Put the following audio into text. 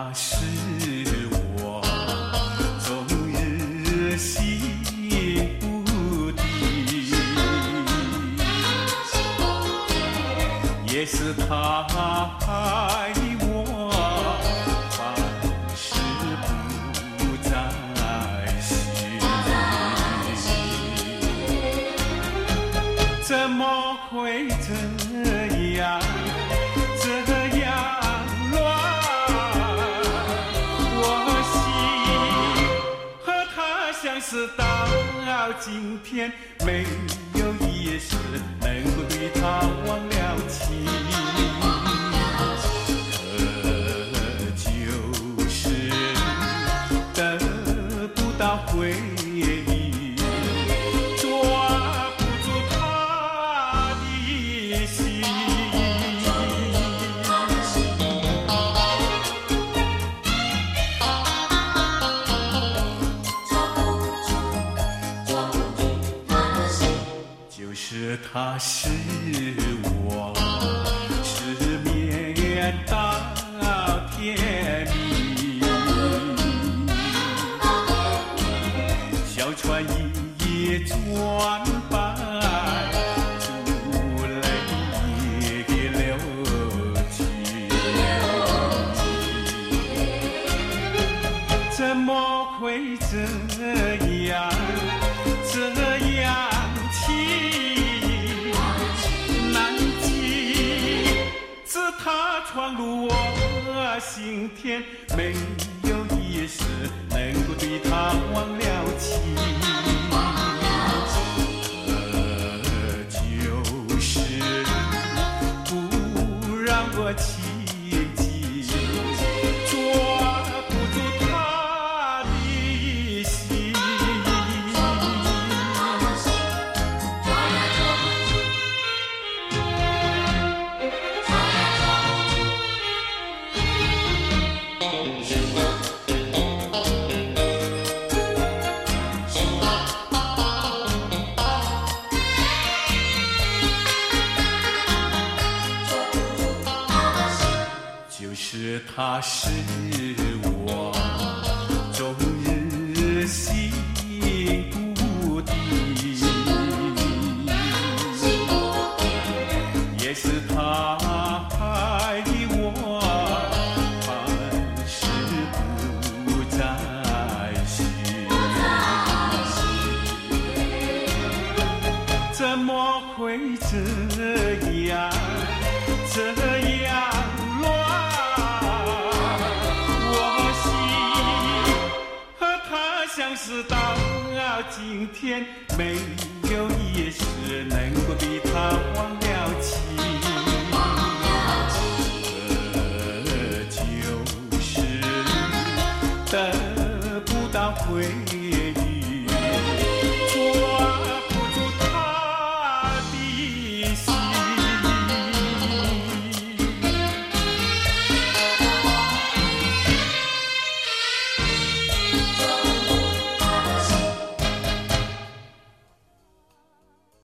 他是我终日心不定，也是他爱我，凡事不在心。怎么会这样？这样直到今天，没有一事能够对他忘了情。这就是得不到回是他是我失眠到天明，小船一夜转半，珠泪也流尽。怎么会这样？这样情难记，自他闯入我心田，没有一丝能够对他忘了。他是我终日心不定，也是他爱我，凡事不在心。怎么会这样？这样乱？到今天，没有一事能够比他忘了情，这就是得不到回。